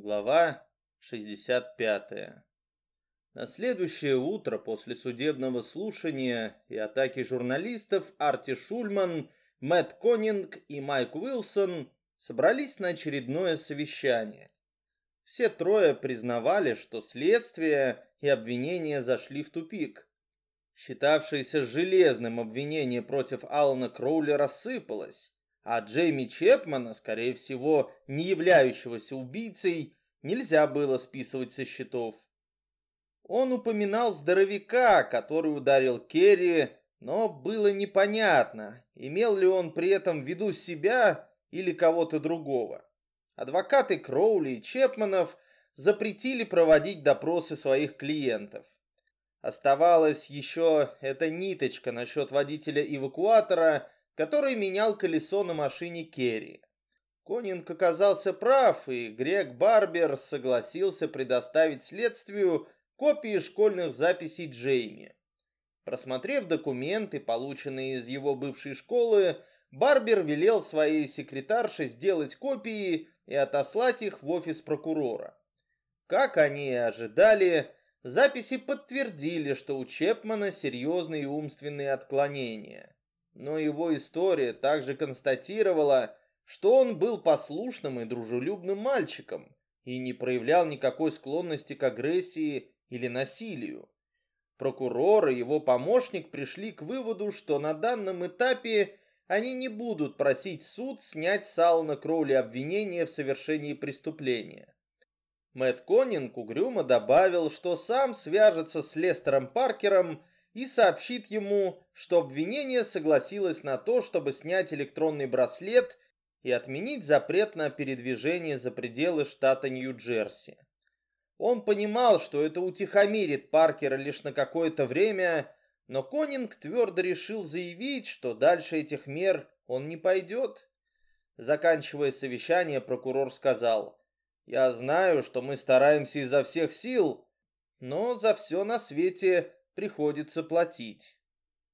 Глава 65. На следующее утро после судебного слушания и атаки журналистов Арти Шульман, Мэтт Конинг и Майк Уилсон собрались на очередное совещание. Все трое признавали, что следствие и обвинения зашли в тупик. Считавшееся железным обвинение против Алана Кроули рассыпалось, а Джейми Чепмана, скорее всего, не являющегося убийцей, нельзя было списывать со счетов. Он упоминал здоровяка, который ударил Керри, но было непонятно, имел ли он при этом в виду себя или кого-то другого. Адвокаты Кроули и Чепманов запретили проводить допросы своих клиентов. Оставалась еще эта ниточка насчет водителя эвакуатора, который менял колесо на машине Керри. Конинг оказался прав, и Грег Барбер согласился предоставить следствию копии школьных записей Джейми. Просмотрев документы, полученные из его бывшей школы, Барбер велел своей секретарше сделать копии и отослать их в офис прокурора. Как они и ожидали, записи подтвердили, что у Чепмана серьезные умственные отклонения но его история также констатировала, что он был послушным и дружелюбным мальчиком и не проявлял никакой склонности к агрессии или насилию. Прокурор и его помощник пришли к выводу, что на данном этапе они не будут просить суд снять с Алана Кроули обвинения в совершении преступления. Мэтт Конинг угрюмо добавил, что сам свяжется с Лестером Паркером и сообщит ему, что обвинение согласилось на то, чтобы снять электронный браслет и отменить запрет на передвижение за пределы штата Нью-Джерси. Он понимал, что это утихомирит Паркера лишь на какое-то время, но Конинг твердо решил заявить, что дальше этих мер он не пойдет. Заканчивая совещание, прокурор сказал, «Я знаю, что мы стараемся изо всех сил, но за все на свете приходится платить.